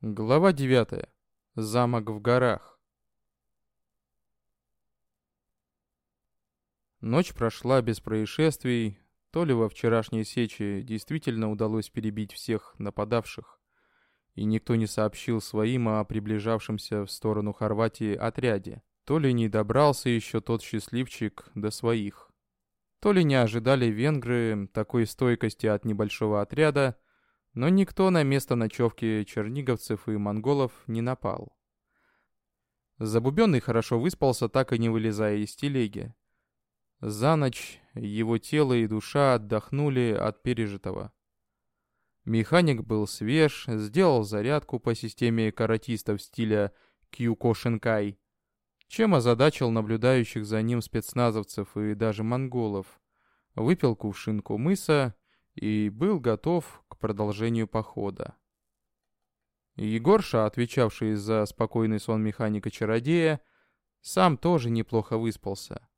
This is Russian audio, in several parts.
Глава 9. Замок в горах. Ночь прошла без происшествий. То ли во вчерашней сече действительно удалось перебить всех нападавших, и никто не сообщил своим о приближавшемся в сторону Хорватии отряде, то ли не добрался еще тот счастливчик до своих, то ли не ожидали венгры такой стойкости от небольшого отряда, но никто на место ночевки черниговцев и монголов не напал. Забубенный хорошо выспался, так и не вылезая из телеги. За ночь его тело и душа отдохнули от пережитого. Механик был свеж, сделал зарядку по системе каратистов стиля Кьюко Шинкай, чем озадачил наблюдающих за ним спецназовцев и даже монголов. Выпил кувшинку мыса и был готов к продолжению похода. Егорша, отвечавший за спокойный сон механика-чародея, сам тоже неплохо выспался.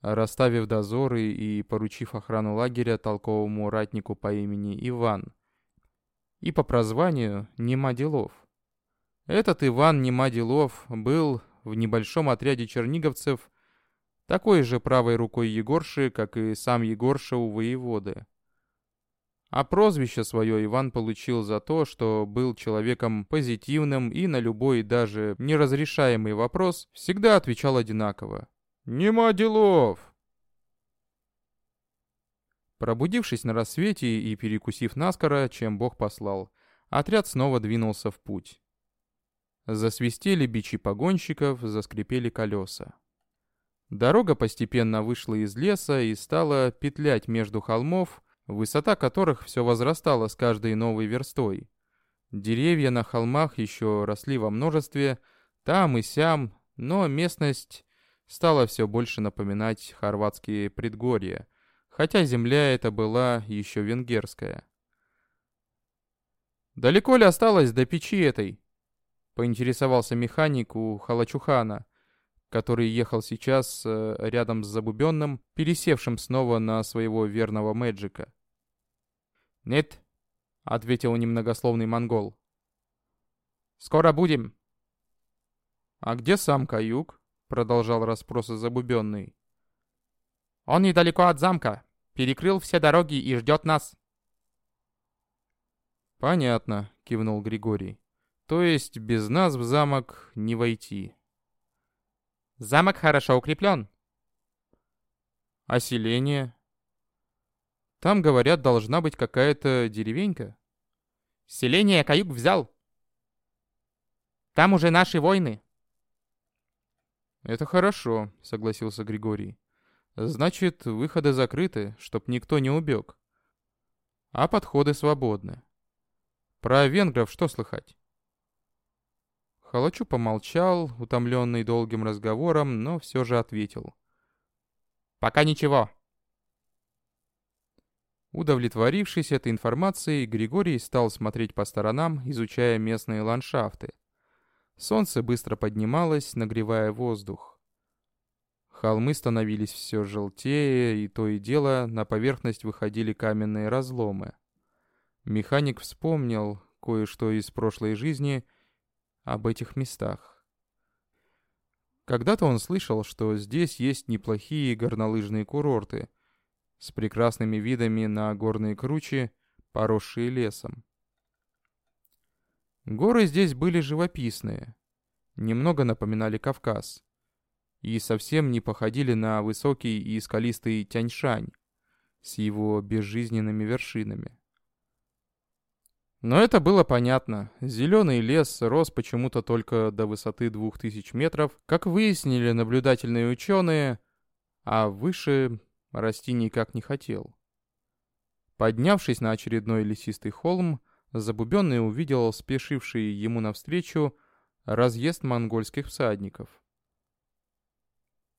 Расставив дозоры и поручив охрану лагеря толковому ратнику по имени Иван. И по прозванию Нема Делов. Этот Иван Нема Делов был в небольшом отряде черниговцев такой же правой рукой Егорши, как и сам Егорша у воеводы. А прозвище свое Иван получил за то, что был человеком позитивным и на любой даже неразрешаемый вопрос всегда отвечал одинаково. «Нема делов!» Пробудившись на рассвете и перекусив наскоро, чем Бог послал, отряд снова двинулся в путь. Засвистели бичи погонщиков, заскрипели колеса. Дорога постепенно вышла из леса и стала петлять между холмов, высота которых все возрастала с каждой новой верстой. Деревья на холмах еще росли во множестве, там и сям, но местность стала все больше напоминать хорватские предгорья, хотя земля эта была еще венгерская. «Далеко ли осталось до печи этой?» — поинтересовался механик у Халачухана — который ехал сейчас э, рядом с Забубенным, пересевшим снова на своего верного Мэджика. «Нет», — ответил немногословный монгол. «Скоро будем». «А где сам каюк?» — продолжал расспросы Забубенный. «Он недалеко от замка, перекрыл все дороги и ждет нас». «Понятно», — кивнул Григорий. «То есть без нас в замок не войти». Замок хорошо укреплен. Оселение. Там, говорят, должна быть какая-то деревенька. Селение Каюк взял. Там уже наши войны. Это хорошо, согласился Григорий. Значит, выходы закрыты, чтоб никто не убег. А подходы свободны. Про венгров что слыхать? Халачу помолчал, утомленный долгим разговором, но все же ответил. «Пока ничего». Удовлетворившись этой информацией, Григорий стал смотреть по сторонам, изучая местные ландшафты. Солнце быстро поднималось, нагревая воздух. Холмы становились все желтее, и то и дело на поверхность выходили каменные разломы. Механик вспомнил кое-что из прошлой жизни — об этих местах. Когда-то он слышал, что здесь есть неплохие горнолыжные курорты с прекрасными видами на горные кручи, поросшие лесом. Горы здесь были живописные, немного напоминали Кавказ и совсем не походили на высокий и скалистый Тяньшань с его безжизненными вершинами. Но это было понятно. Зеленый лес рос почему-то только до высоты 2000 метров, как выяснили наблюдательные ученые, а выше расти никак не хотел. Поднявшись на очередной лесистый холм, Забубенный увидел спешивший ему навстречу разъезд монгольских всадников.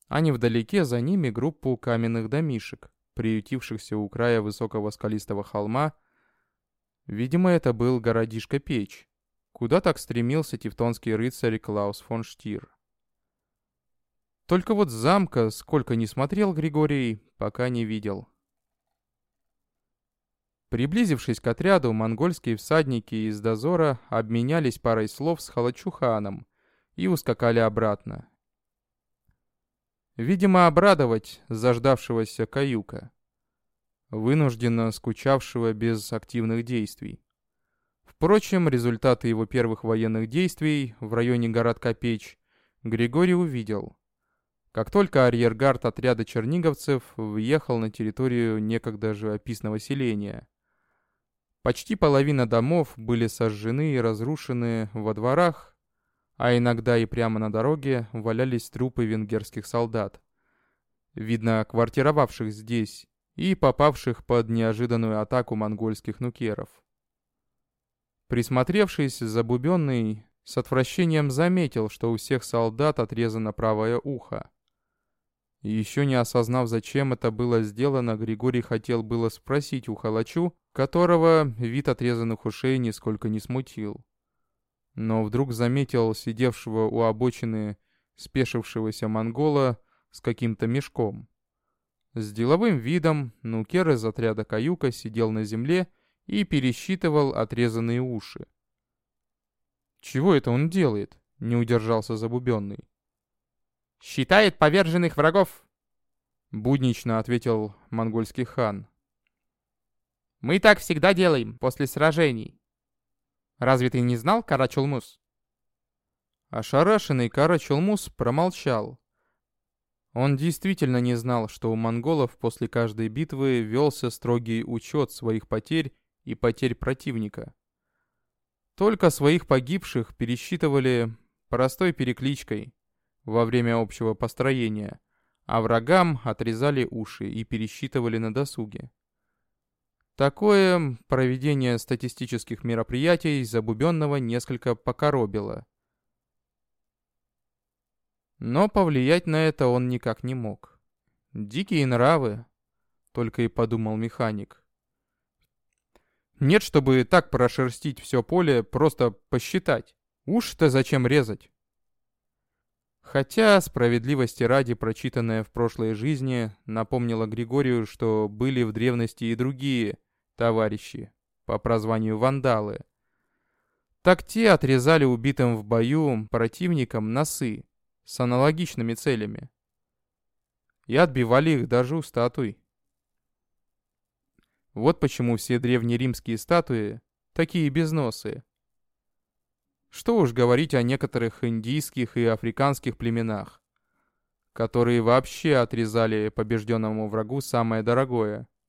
А невдалеке за ними группу каменных домишек, приютившихся у края высокого скалистого холма, Видимо, это был городишко Печь, куда так стремился тевтонский рыцарь Клаус фон Штир. Только вот замка, сколько не смотрел Григорий, пока не видел. Приблизившись к отряду, монгольские всадники из дозора обменялись парой слов с Халачуханом и ускакали обратно. Видимо, обрадовать заждавшегося каюка, вынужденно скучавшего без активных действий. Впрочем, результаты его первых военных действий в районе городка Печь Григорий увидел. Как только арьергард отряда черниговцев въехал на территорию некогда живописного селения – Почти половина домов были сожжены и разрушены во дворах, а иногда и прямо на дороге валялись трупы венгерских солдат, видно, квартировавших здесь и попавших под неожиданную атаку монгольских нукеров. Присмотревшись, Забубенный с отвращением заметил, что у всех солдат отрезано правое ухо. Еще не осознав, зачем это было сделано, Григорий хотел было спросить у Халачу, которого вид отрезанных ушей нисколько не смутил. Но вдруг заметил сидевшего у обочины спешившегося монгола с каким-то мешком. С деловым видом Нукер из отряда Каюка сидел на земле и пересчитывал отрезанные уши. «Чего это он делает?» — не удержался Забубенный. «Считает поверженных врагов!» — буднично ответил монгольский хан, мы так всегда делаем после сражений. Разве ты не знал, Карачулмус? Ошарашенный Карачулмус промолчал. Он действительно не знал, что у монголов после каждой битвы велся строгий учет своих потерь и потерь противника. Только своих погибших пересчитывали простой перекличкой во время общего построения, а врагам отрезали уши и пересчитывали на досуге. Такое проведение статистических мероприятий Забубенного несколько покоробило. Но повлиять на это он никак не мог. «Дикие нравы», — только и подумал механик. «Нет, чтобы так прошерстить все поле, просто посчитать. Уж-то зачем резать?» Хотя, справедливости ради, прочитанное в прошлой жизни напомнило Григорию, что были в древности и другие — товарищи, по прозванию вандалы. Так те отрезали убитым в бою противникам носы с аналогичными целями и отбивали их даже у статуй. Вот почему все древнеримские статуи такие безносые. Что уж говорить о некоторых индийских и африканских племенах, которые вообще отрезали побежденному врагу самое дорогое —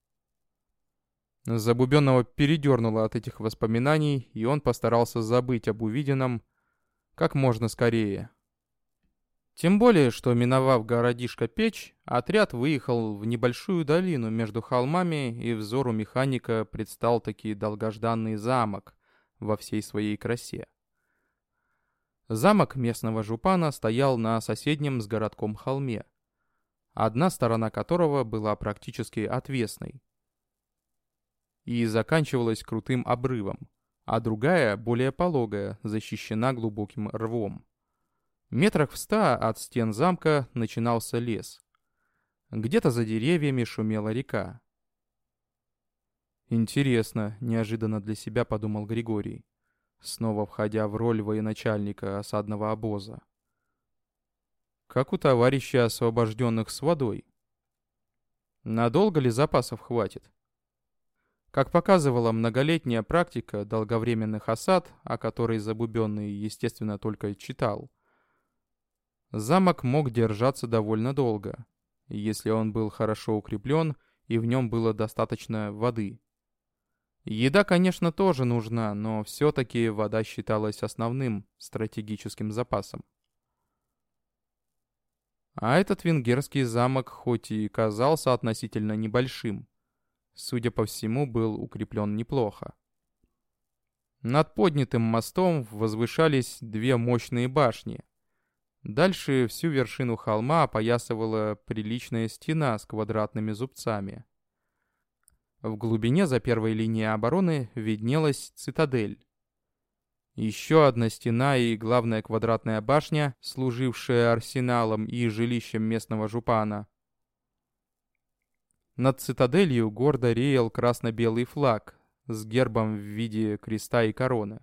Забубенного передернуло от этих воспоминаний, и он постарался забыть об увиденном как можно скорее. Тем более, что миновав городишко Печь, отряд выехал в небольшую долину между холмами, и взору механика предстал таки долгожданный замок во всей своей красе. Замок местного жупана стоял на соседнем с городком холме, одна сторона которого была практически отвесной, и заканчивалась крутым обрывом, а другая, более пологая, защищена глубоким рвом. Метрах в ста от стен замка начинался лес. Где-то за деревьями шумела река. «Интересно», — неожиданно для себя подумал Григорий, снова входя в роль военачальника осадного обоза. «Как у товарища освобожденных с водой? Надолго ли запасов хватит?» Как показывала многолетняя практика долговременных осад, о которой Забубенный, естественно, только читал, замок мог держаться довольно долго, если он был хорошо укреплен и в нем было достаточно воды. Еда, конечно, тоже нужна, но все-таки вода считалась основным стратегическим запасом. А этот венгерский замок хоть и казался относительно небольшим, судя по всему, был укреплен неплохо. Над поднятым мостом возвышались две мощные башни. Дальше всю вершину холма опоясывала приличная стена с квадратными зубцами. В глубине за первой линией обороны виднелась цитадель. Еще одна стена и главная квадратная башня, служившая арсеналом и жилищем местного жупана, Над цитаделью гордо реял красно-белый флаг с гербом в виде креста и короны.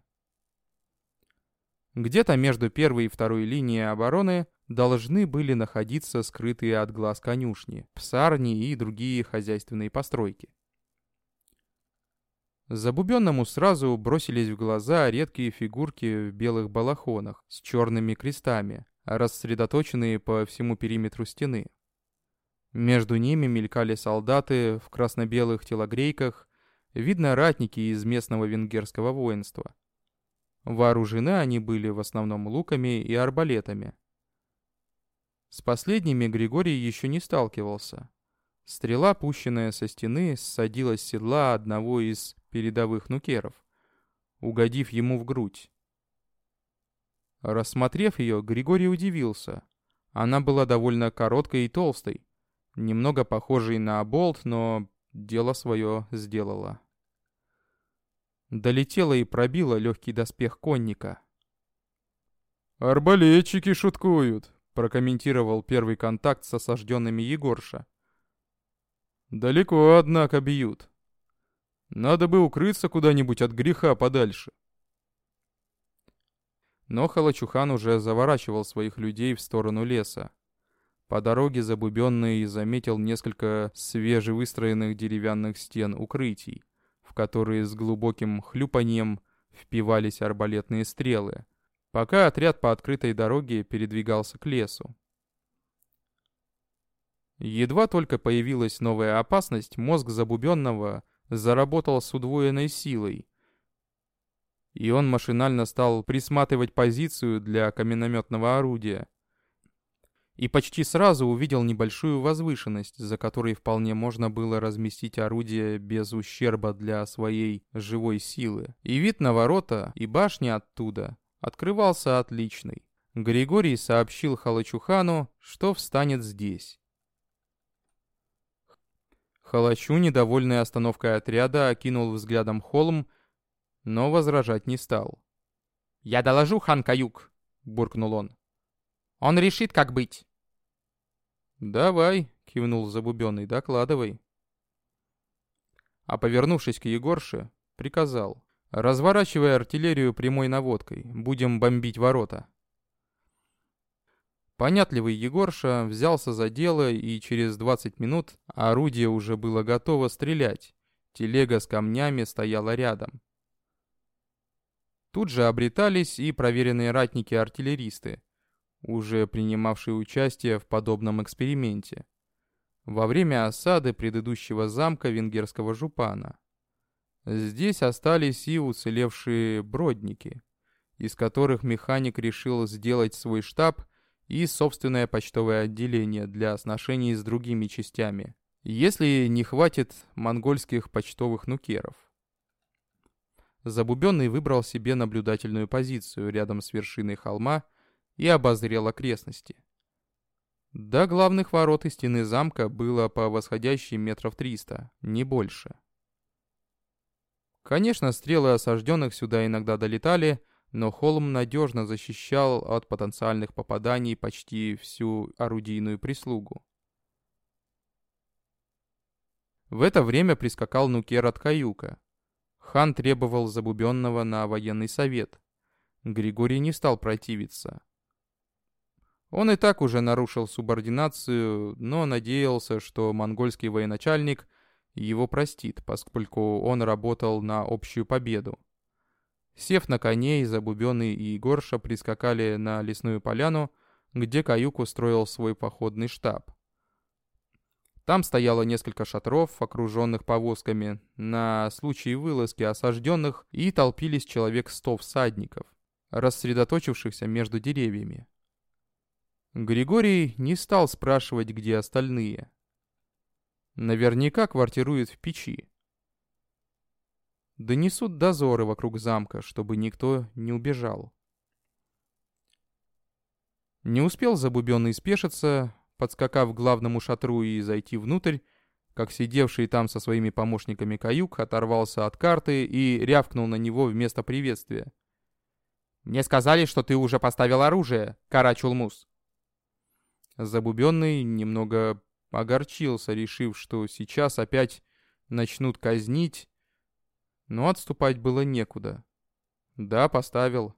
Где-то между первой и второй линией обороны должны были находиться скрытые от глаз конюшни, псарни и другие хозяйственные постройки. Забубенному сразу бросились в глаза редкие фигурки в белых балахонах с черными крестами, рассредоточенные по всему периметру стены. Между ними мелькали солдаты в красно-белых телогрейках, видно ратники из местного венгерского воинства. Вооружены они были в основном луками и арбалетами. С последними Григорий еще не сталкивался. Стрела, пущенная со стены, ссадилась с седла одного из передовых нукеров, угодив ему в грудь. Рассмотрев ее, Григорий удивился. Она была довольно короткой и толстой, немного похожей на болт, но дело свое сделала. Долетела и пробила легкий доспех конника. «Арбалетчики шуткуют», — прокомментировал первый контакт с осажденными Егорша. «Далеко, однако, бьют. Надо бы укрыться куда-нибудь от греха подальше». Но Халачухан уже заворачивал своих людей в сторону леса. По дороге Забубенный заметил несколько свежевыстроенных деревянных стен укрытий, в которые с глубоким хлюпаньем впивались арбалетные стрелы, пока отряд по открытой дороге передвигался к лесу. Едва только появилась новая опасность, мозг Забубенного заработал с удвоенной силой, и он машинально стал присматривать позицию для каменнометного орудия. И почти сразу увидел небольшую возвышенность, за которой вполне можно было разместить орудие без ущерба для своей живой силы. И вид на ворота, и башни оттуда открывался отличный. Григорий сообщил Халачухану, что встанет здесь. Халачу, недовольный остановкой отряда, окинул взглядом холм но возражать не стал. «Я доложу, хан Каюк», — буркнул он. «Он решит, как быть». «Давай», — кивнул Забубенный, — «докладывай». А повернувшись к Егорше, приказал. «Разворачивай артиллерию прямой наводкой, будем бомбить ворота». Понятливый Егорша взялся за дело, и через 20 минут орудие уже было готово стрелять. Телега с камнями стояла рядом. Тут же обретались и проверенные ратники-артиллеристы, уже принимавшие участие в подобном эксперименте. Во время осады предыдущего замка венгерского жупана. Здесь остались и уцелевшие бродники, из которых механик решил сделать свой штаб и собственное почтовое отделение для сношений с другими частями, если не хватит монгольских почтовых нукеров. Забубенный выбрал себе наблюдательную позицию рядом с вершиной холма и обозрел окрестности. До главных ворот и стены замка было по восходящей метров триста, не больше. Конечно, стрелы осажденных сюда иногда долетали, но холм надежно защищал от потенциальных попаданий почти всю орудийную прислугу. В это время прискакал Нукер от Каюка. Хан требовал Забубенного на военный совет. Григорий не стал противиться. Он и так уже нарушил субординацию, но надеялся, что монгольский военачальник его простит, поскольку он работал на общую победу. Сев на коней, Забубенный и Егорша прискакали на лесную поляну, где Каюк устроил свой походный штаб. Там стояло несколько шатров, окруженных повозками, на случай вылазки осажденных, и толпились человек сто всадников, рассредоточившихся между деревьями. Григорий не стал спрашивать, где остальные. Наверняка квартируют в печи. Донесут дозоры вокруг замка, чтобы никто не убежал. Не успел Забубенный спешиться, подскакав к главному шатру и зайти внутрь, как сидевший там со своими помощниками каюк оторвался от карты и рявкнул на него вместо приветствия. «Мне сказали, что ты уже поставил оружие, Карачулмус». Забубенный немного огорчился, решив, что сейчас опять начнут казнить, но отступать было некуда. Да, поставил.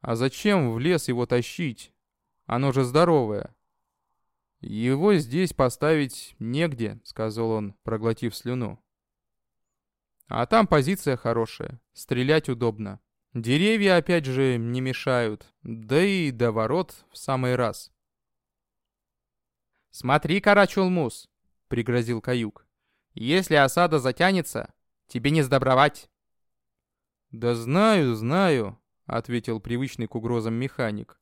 А зачем в лес его тащить? Оно же здоровое. Его здесь поставить негде, сказал он, проглотив слюну. А там позиция хорошая, стрелять удобно. Деревья опять же не мешают, да и до ворот в самый раз. «Смотри, Карачулмус!» — пригрозил Каюк. «Если осада затянется, тебе не сдобровать!» «Да знаю, знаю», — ответил привычный к угрозам механик.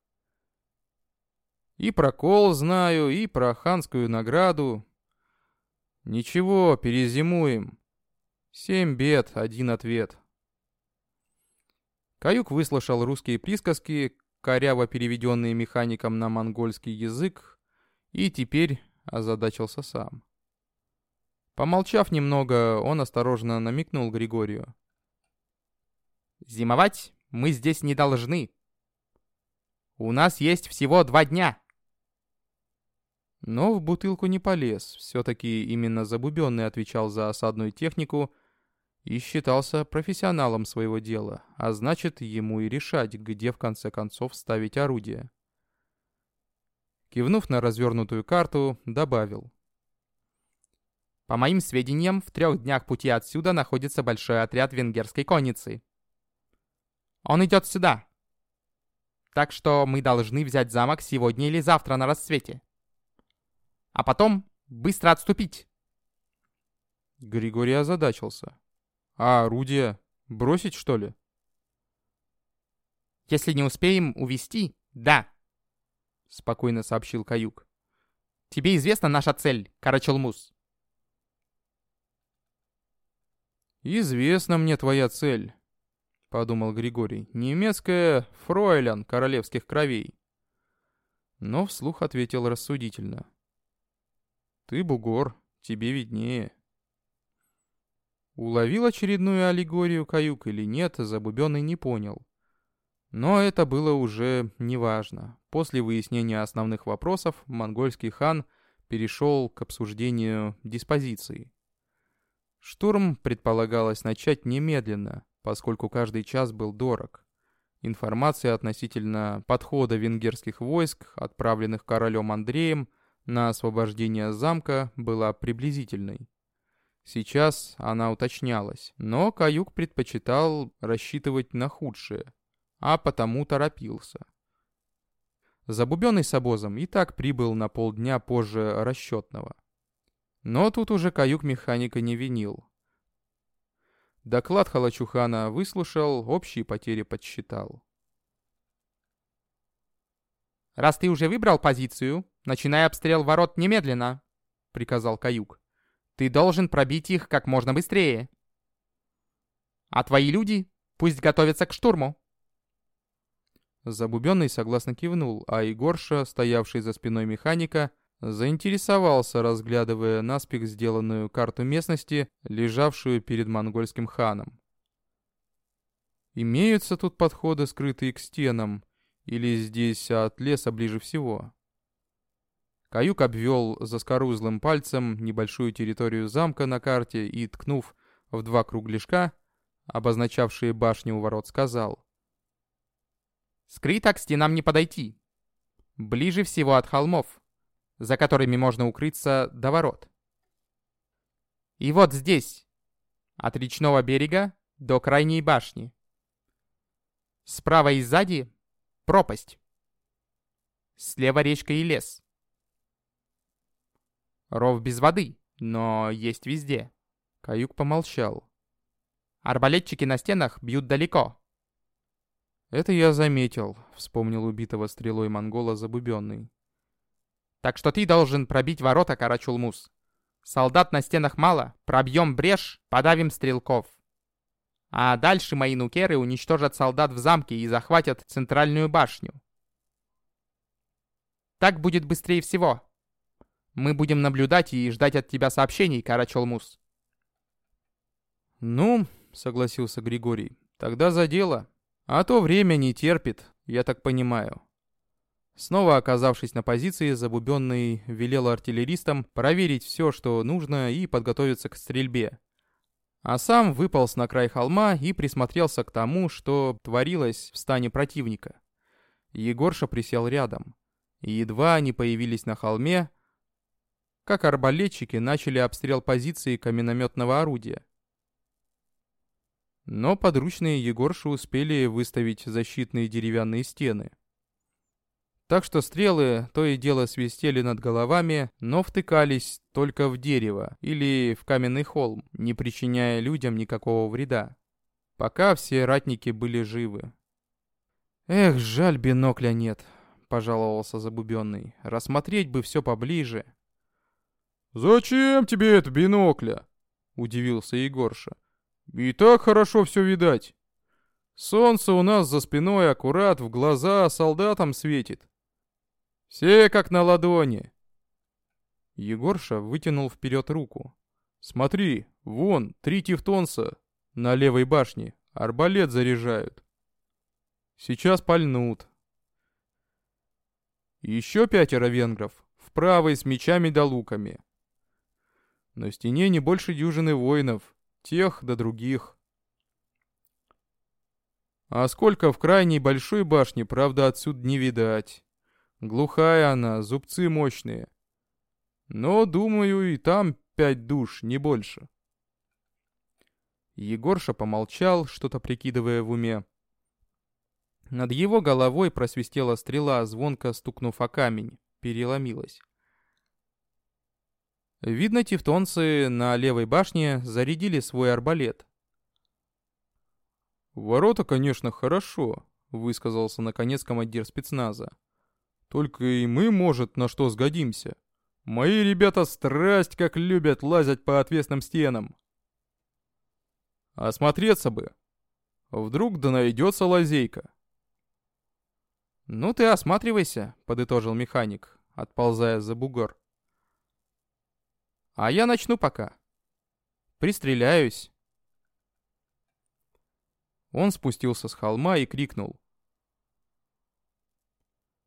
«И про кол знаю, и про ханскую награду. Ничего, перезимуем. Семь бед, один ответ». Каюк выслушал русские присказки, коряво переведенные механиком на монгольский язык, и теперь озадачился сам. Помолчав немного, он осторожно намекнул Григорию. «Зимовать мы здесь не должны. У нас есть всего два дня». Но в бутылку не полез, все-таки именно Забубенный отвечал за осадную технику и считался профессионалом своего дела, а значит, ему и решать, где в конце концов ставить орудие. Кивнув на развернутую карту, добавил. По моим сведениям, в трех днях пути отсюда находится большой отряд венгерской конницы. Он идет сюда. Так что мы должны взять замок сегодня или завтра на рассвете. А потом быстро отступить. Григорий озадачился. А орудие? Бросить, что ли? Если не успеем увести, да. Спокойно сообщил Каюк. Тебе известна наша цель, Карачелмус? Известна мне твоя цель, подумал Григорий. Немецкая фройлян королевских кровей. Но вслух ответил рассудительно. Ты бугор, тебе виднее. Уловил очередную аллегорию каюк или нет, Забубенный не понял. Но это было уже неважно. После выяснения основных вопросов монгольский хан перешел к обсуждению диспозиции. Штурм предполагалось начать немедленно, поскольку каждый час был дорог. Информация относительно подхода венгерских войск, отправленных королем Андреем на освобождение замка, была приблизительной. Сейчас она уточнялась, но Каюк предпочитал рассчитывать на худшее, а потому торопился. Забубенный с обозом и так прибыл на полдня позже расчетного. Но тут уже Каюк механика не винил. Доклад Халачухана выслушал, общие потери подсчитал. «Раз ты уже выбрал позицию, начинай обстрел ворот немедленно», — приказал Каюк. Ты должен пробить их как можно быстрее. А твои люди пусть готовятся к штурму. Забубенный согласно кивнул, а Егорша, стоявший за спиной механика, заинтересовался, разглядывая наспех сделанную карту местности, лежавшую перед монгольским ханом. Имеются тут подходы, скрытые к стенам, или здесь от леса ближе всего? Каюк обвел заскорузлым пальцем небольшую территорию замка на карте и, ткнув в два кругляшка, обозначавшие башню у ворот, сказал. «Скрыто к стенам не подойти. Ближе всего от холмов, за которыми можно укрыться до ворот. И вот здесь, от речного берега до крайней башни. Справа и сзади — пропасть. Слева речка и лес. Ров без воды, но есть везде. Каюк помолчал. Арбалетчики на стенах бьют далеко. Это я заметил, вспомнил убитого стрелой монгола забубенный. Так что ты должен пробить ворота, Карачулмус. Солдат на стенах мало, пробьем брешь, подавим стрелков. А дальше мои нукеры уничтожат солдат в замке и захватят центральную башню. Так будет быстрее всего. Мы будем наблюдать и ждать от тебя сообщений, Карачолмус. Ну, согласился Григорий, тогда за дело. А то время не терпит, я так понимаю. Снова оказавшись на позиции, Забубенный велел артиллеристам проверить все, что нужно, и подготовиться к стрельбе. А сам выполз на край холма и присмотрелся к тому, что творилось в стане противника. Егорша присел рядом. Едва они появились на холме, как арбалетчики начали обстрел позиции каменометного орудия. Но подручные Егорши успели выставить защитные деревянные стены. Так что стрелы то и дело свистели над головами, но втыкались только в дерево или в каменный холм, не причиняя людям никакого вреда. Пока все ратники были живы. «Эх, жаль, бинокля нет», — пожаловался Забубенный. «Рассмотреть бы все поближе». «Зачем тебе это бинокля?» — удивился Егорша. «И так хорошо все видать. Солнце у нас за спиной аккурат в глаза солдатам светит. Все как на ладони. Егорша вытянул вперед руку. Смотри, вон, три тевтонца на левой башне. Арбалет заряжают. Сейчас пальнут. Еще пятеро венгров, в правой с мечами да луками. На стене не больше дюжины воинов, тех да других. А сколько в крайней большой башне, правда, отсюда не видать. Глухая она, зубцы мощные. Но, думаю, и там пять душ, не больше. Егорша помолчал, что-то прикидывая в уме. Над его головой просвистела стрела, звонко стукнув о камень, переломилась. Видно, тевтонцы на левой башне зарядили свой арбалет. «Ворота, конечно, хорошо», — высказался наконец командир спецназа. Только и мы, может, на что сгодимся. Мои ребята страсть как любят лазать по отвесным стенам. Осмотреться бы. Вдруг да найдется лазейка. «Ну ты осматривайся», — подытожил механик, отползая за бугор. «А я начну пока. Пристреляюсь». Он спустился с холма и крикнул.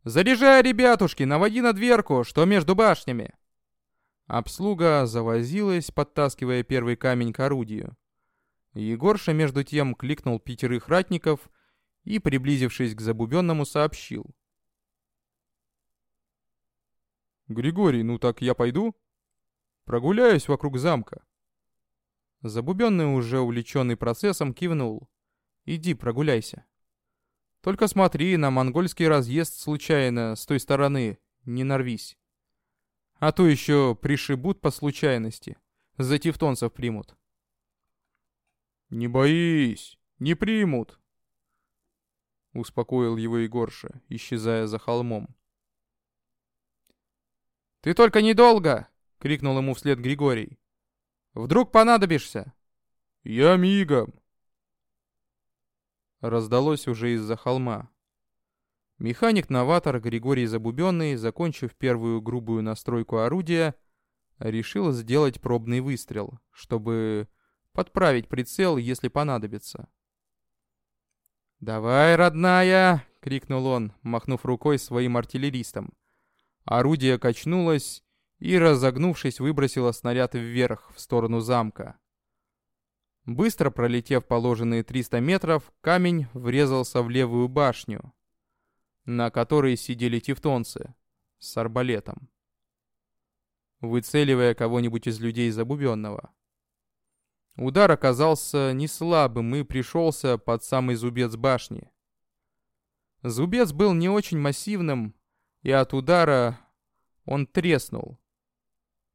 «Заряжай, ребятушки, наводи на дверку, что между башнями!» Обслуга завозилась, подтаскивая первый камень к орудию. Егорша между тем кликнул пятерых ратников и, приблизившись к забубенному, сообщил. «Григорий, ну так я пойду? Прогуляюсь вокруг замка». Забубенный, уже увлеченный процессом, кивнул. «Иди, прогуляйся». Только смотри, на монгольский разъезд случайно с той стороны не нарвись. А то еще пришибут по случайности. За тевтонцев примут. «Не боись, не примут!» Успокоил его Егорша, исчезая за холмом. «Ты только недолго!» — крикнул ему вслед Григорий. «Вдруг понадобишься!» «Я мигом!» Раздалось уже из-за холма. Механик-новатор Григорий Забубенный, закончив первую грубую настройку орудия, решил сделать пробный выстрел, чтобы подправить прицел, если понадобится. «Давай, родная!» — крикнул он, махнув рукой своим артиллеристам. Орудие качнулось и, разогнувшись, выбросило снаряд вверх, в сторону замка. Быстро пролетев положенные 300 метров, камень врезался в левую башню, на которой сидели тевтонцы с арбалетом, выцеливая кого-нибудь из людей забубенного. Удар оказался не слабым и пришелся под самый зубец башни. Зубец был не очень массивным, и от удара он треснул,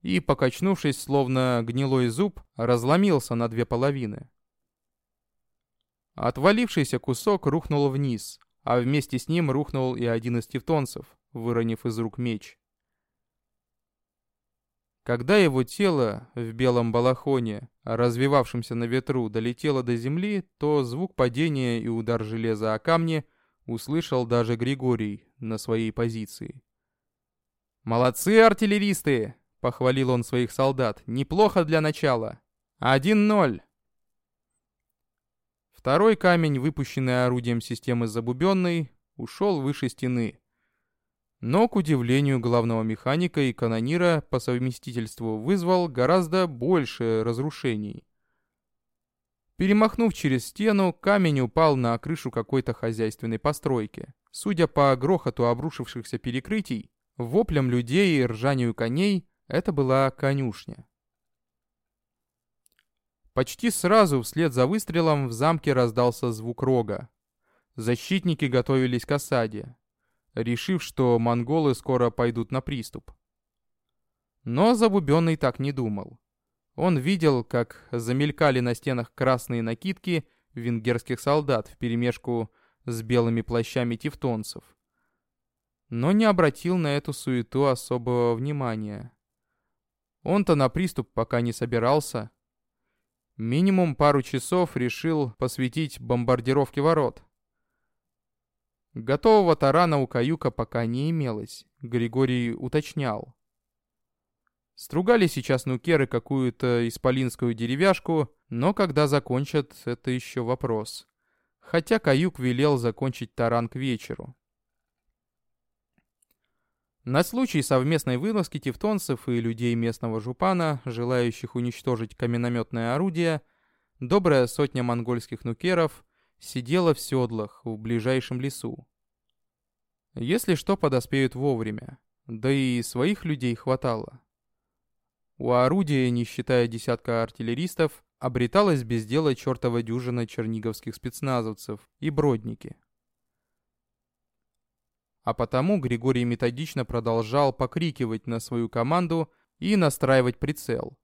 и, покачнувшись, словно гнилой зуб, разломился на две половины. Отвалившийся кусок рухнул вниз, а вместе с ним рухнул и один из тевтонцев, выронив из рук меч. Когда его тело в белом балахоне, развивавшемся на ветру, долетело до земли, то звук падения и удар железа о камни услышал даже Григорий на своей позиции. «Молодцы, артиллеристы!» — похвалил он своих солдат. «Неплохо для начала. Один ноль». Второй камень, выпущенный орудием системы Забубенной, ушел выше стены. но, к удивлению главного механика и канонира по совместительству вызвал гораздо больше разрушений. Перемахнув через стену, камень упал на крышу какой-то хозяйственной постройки. Судя по грохоту обрушившихся перекрытий, воплям людей и ржанию коней, это была конюшня. Почти сразу вслед за выстрелом в замке раздался звук рога. Защитники готовились к осаде решив, что монголы скоро пойдут на приступ. Но Забубенный так не думал. Он видел, как замелькали на стенах красные накидки венгерских солдат вперемешку с белыми плащами тевтонцев. Но не обратил на эту суету особого внимания. Он-то на приступ пока не собирался. Минимум пару часов решил посвятить бомбардировке ворот. Готового тарана у каюка пока не имелось, Григорий уточнял. Стругали сейчас нукеры какую-то исполинскую деревяшку, но когда закончат, это еще вопрос. Хотя каюк велел закончить таран к вечеру. На случай совместной вылазки тевтонцев и людей местного жупана, желающих уничтожить каменометное орудие, добрая сотня монгольских нукеров сидела в седлах в ближайшем лесу. Если что, подоспеют вовремя. Да и своих людей хватало. У орудия, не считая десятка артиллеристов, обреталась без дела чертова дюжина черниговских спецназовцев и бродники. А потому Григорий методично продолжал покрикивать на свою команду и настраивать прицел.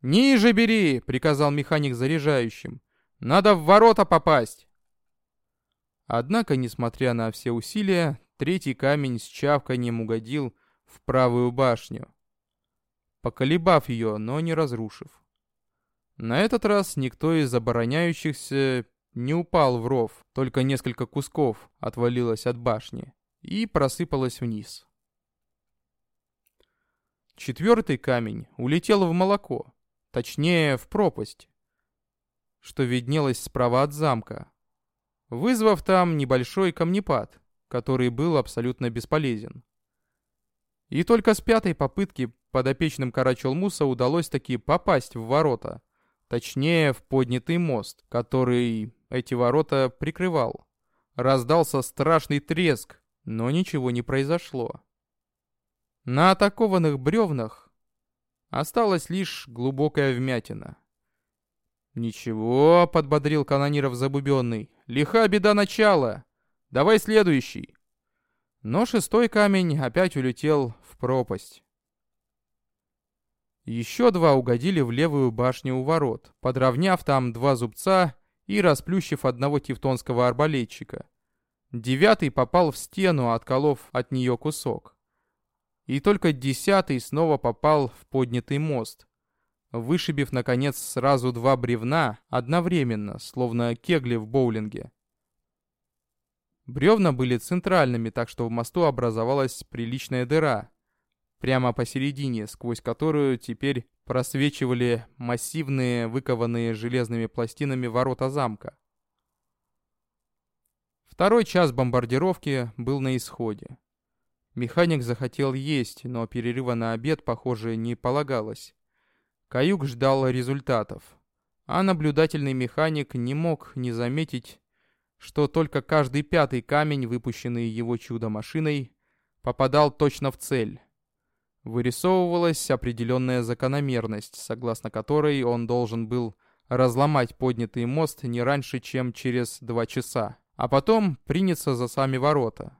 «Ниже бери!» — приказал механик заряжающим. «Надо в ворота попасть!» Однако, несмотря на все усилия, третий камень с чавканием угодил в правую башню, поколебав ее, но не разрушив. На этот раз никто из обороняющихся не упал в ров, только несколько кусков отвалилось от башни и просыпалось вниз. Четвертый камень улетел в молоко, точнее в пропасть, что виднелось справа от замка, вызвав там небольшой камнепад, который был абсолютно бесполезен. И только с пятой попытки подопечным Карачелмуса удалось таки попасть в ворота, точнее в поднятый мост, который эти ворота прикрывал. Раздался страшный треск, но ничего не произошло. На атакованных бревнах осталась лишь глубокая вмятина. «Ничего», — подбодрил канониров забубенный, — «лиха беда начала. Давай следующий». Но шестой камень опять улетел в пропасть. Еще два угодили в левую башню у ворот, подровняв там два зубца и расплющив одного тевтонского арбалетчика. Девятый попал в стену, отколов от нее кусок. И только десятый снова попал в поднятый мост, вышибив, наконец, сразу два бревна одновременно, словно кегли в боулинге. Бревна были центральными, так что в мосту образовалась приличная дыра, прямо посередине, сквозь которую теперь просвечивали массивные, выкованные железными пластинами ворота замка. Второй час бомбардировки был на исходе. Механик захотел есть, но перерыва на обед, похоже, не полагалось. Каюк ждал результатов, а наблюдательный механик не мог не заметить, что только каждый пятый камень, выпущенный его чудо-машиной, попадал точно в цель. Вырисовывалась определенная закономерность, согласно которой он должен был разломать поднятый мост не раньше, чем через два часа, а потом приняться за сами ворота.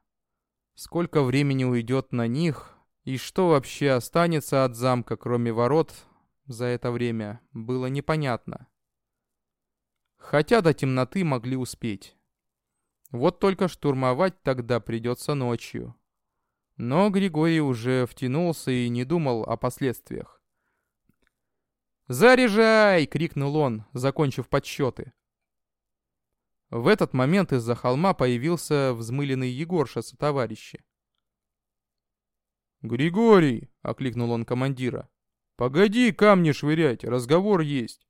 Сколько времени уйдет на них, и что вообще останется от замка, кроме ворот, за это время было непонятно. Хотя до темноты могли успеть. Вот только штурмовать тогда придется ночью. Но Григорий уже втянулся и не думал о последствиях. «Заряжай!» — крикнул он, закончив подсчеты. В этот момент из-за холма появился взмыленный Егорша со товарищи. «Григорий!» — окликнул он командира. «Погоди камни швырять, разговор есть».